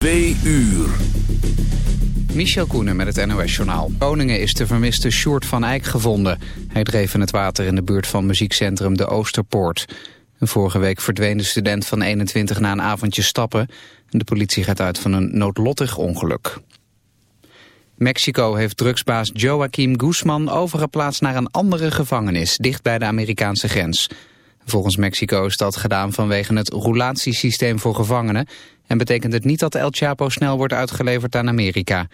2 uur. Michel Koenen met het NOS-journaal. Groningen is de vermiste Sjoerd van Eyck gevonden. Hij dreef in het water in de buurt van muziekcentrum De Oosterpoort. vorige week verdween de student van 21 na een avondje stappen. De politie gaat uit van een noodlottig ongeluk. Mexico heeft drugsbaas Joaquim Guzman overgeplaatst naar een andere gevangenis, dicht bij de Amerikaanse grens. Volgens Mexico is dat gedaan vanwege het roulatiesysteem voor gevangenen en betekent het niet dat El Chapo snel wordt uitgeleverd aan Amerika.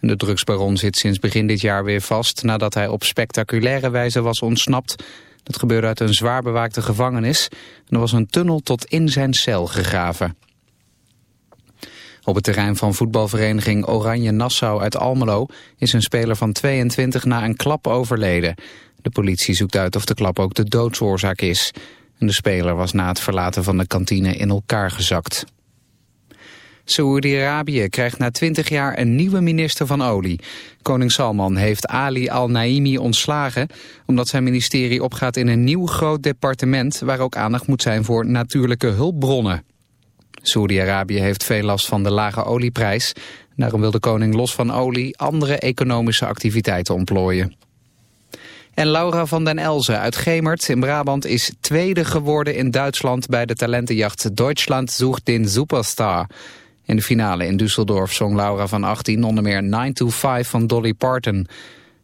De drugsbaron zit sinds begin dit jaar weer vast nadat hij op spectaculaire wijze was ontsnapt. Dat gebeurde uit een zwaar bewaakte gevangenis en er was een tunnel tot in zijn cel gegraven. Op het terrein van voetbalvereniging Oranje Nassau uit Almelo is een speler van 22 na een klap overleden. De politie zoekt uit of de klap ook de doodsoorzaak is. de speler was na het verlaten van de kantine in elkaar gezakt. Saoedi-Arabië krijgt na 20 jaar een nieuwe minister van olie. Koning Salman heeft Ali al-Naimi ontslagen... omdat zijn ministerie opgaat in een nieuw groot departement... waar ook aandacht moet zijn voor natuurlijke hulpbronnen. Saoedi-Arabië heeft veel last van de lage olieprijs. Daarom wil de koning los van olie andere economische activiteiten ontplooien. En Laura van den Elzen uit Gemert in Brabant is tweede geworden in Duitsland bij de talentenjacht Deutschland zoekt den Superstar. In de finale in Düsseldorf zong Laura van 18 onder meer 9 to 5 van Dolly Parton.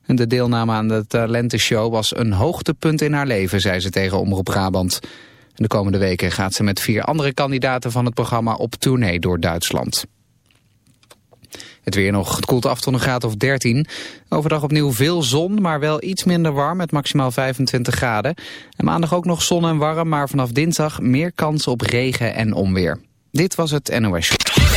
En de deelname aan de talentenshow was een hoogtepunt in haar leven, zei ze tegen Omroep Brabant. De komende weken gaat ze met vier andere kandidaten van het programma op tournee door Duitsland. Het weer nog, het koelt af tot een graad of 13. Overdag opnieuw veel zon, maar wel iets minder warm met maximaal 25 graden. En maandag ook nog zon en warm, maar vanaf dinsdag meer kans op regen en onweer. Dit was het NOS.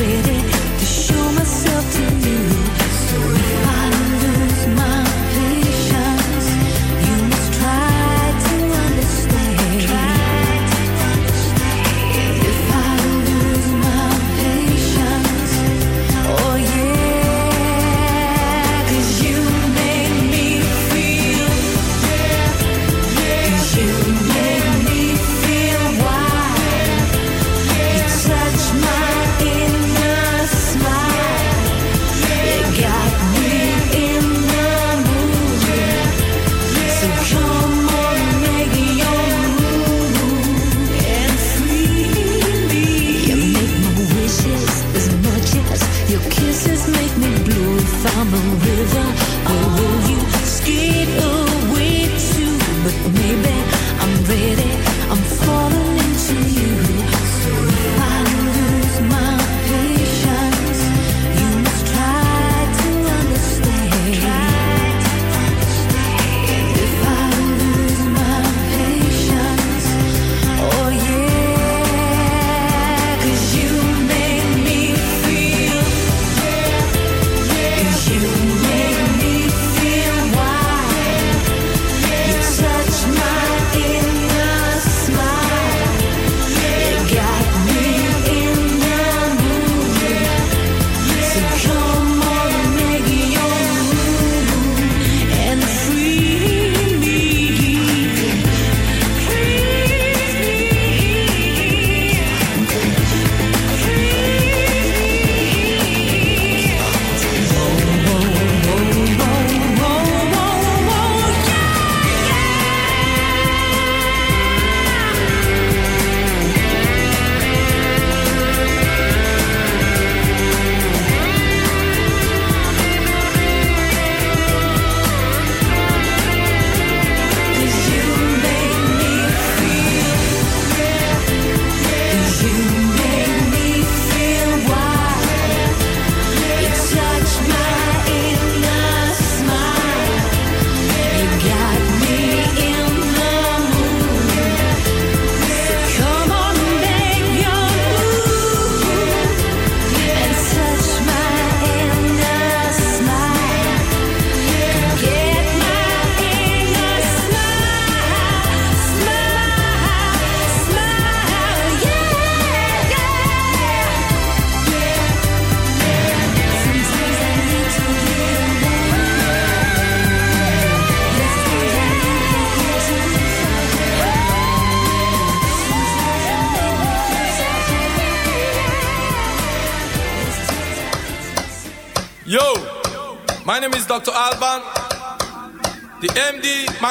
ready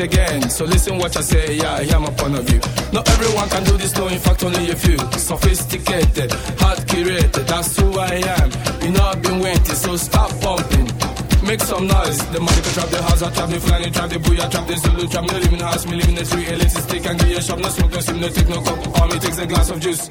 Again. So listen what I say, yeah, I hear my point of view. Not everyone can do this, no, in fact, only a few. Sophisticated, hard curated, that's who I am. You know I've been waiting, so stop pumping. Make some noise. The money can trap the house, I trap the flying, trap the booyah, trap the Zulu, trap me living house, me live in the street, elixir stick and give you a shop, no smoke, no sim, no take no coke. All me takes a glass of juice.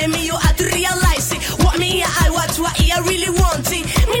funny, me, you have to realize it. What me, I watch, what I really want it. Me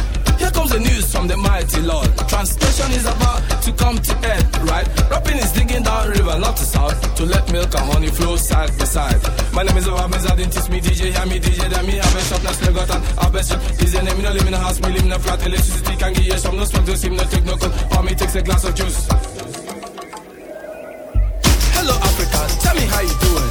The news from the mighty Lord. Translation is about to come to end, right? Rapping is digging down river, not to south, to let milk and honey flow side by side. My name is Obamiz, I didn't teach me DJ, hear me DJ, then me have a shop, now still got an have a shop. Is the name, no live in a house, me live in a flat, electricity can give you some, no smoke, no steam, no take no cold, or me takes a glass of juice. Hello Africa, tell me how you doing.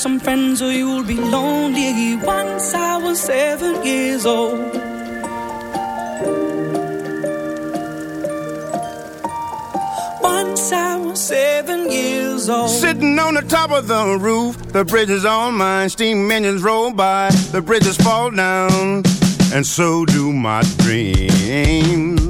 some friends or you'll be lonely. Once I was seven years old. Once I was seven years old. Sitting on the top of the roof, the bridge is all mine. Steam engines roll by, the bridges fall down, and so do my dreams.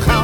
come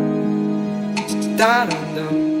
Da dum dum.